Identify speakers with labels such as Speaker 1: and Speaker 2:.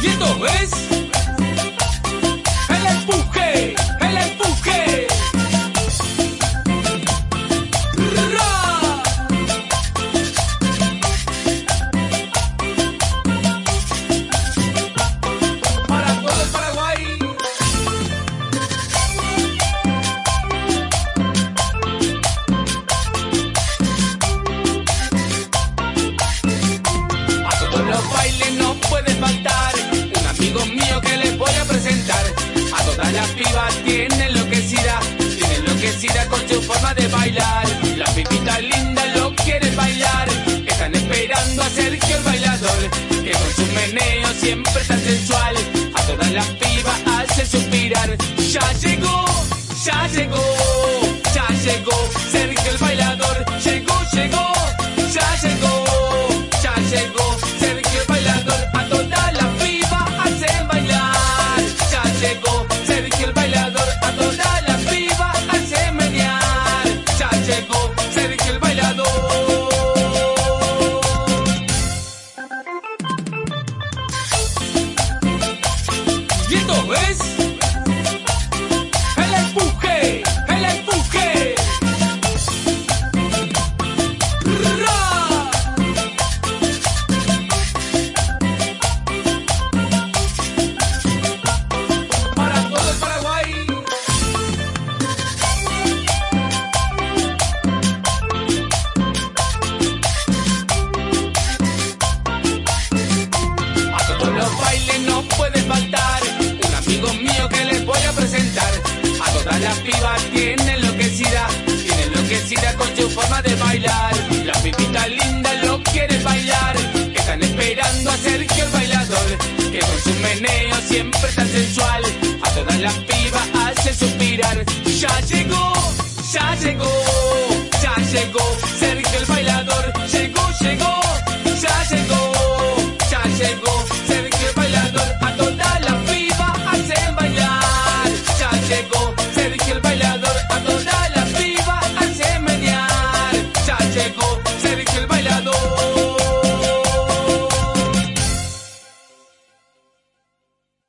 Speaker 1: Y esto es forma de bailar. Las pipitas lindas lo quieren bailar, están esperando a Sergio el bailador, que con su meneo siempre tan sensual. A todas las pibas hace suspirar. Ya llegó, Y esto es el empuje, el empuje. ¡Ra! Para todo el Paraguay. A todos los bailes no puede faltar les voy a presentar. A todas las pibas tienen enloquecida, tienen enloquecida con su forma de bailar. Las pipitas lindas lo quieren bailar, están esperando a Sergio el bailador, que con su meneo siempre tan sensual.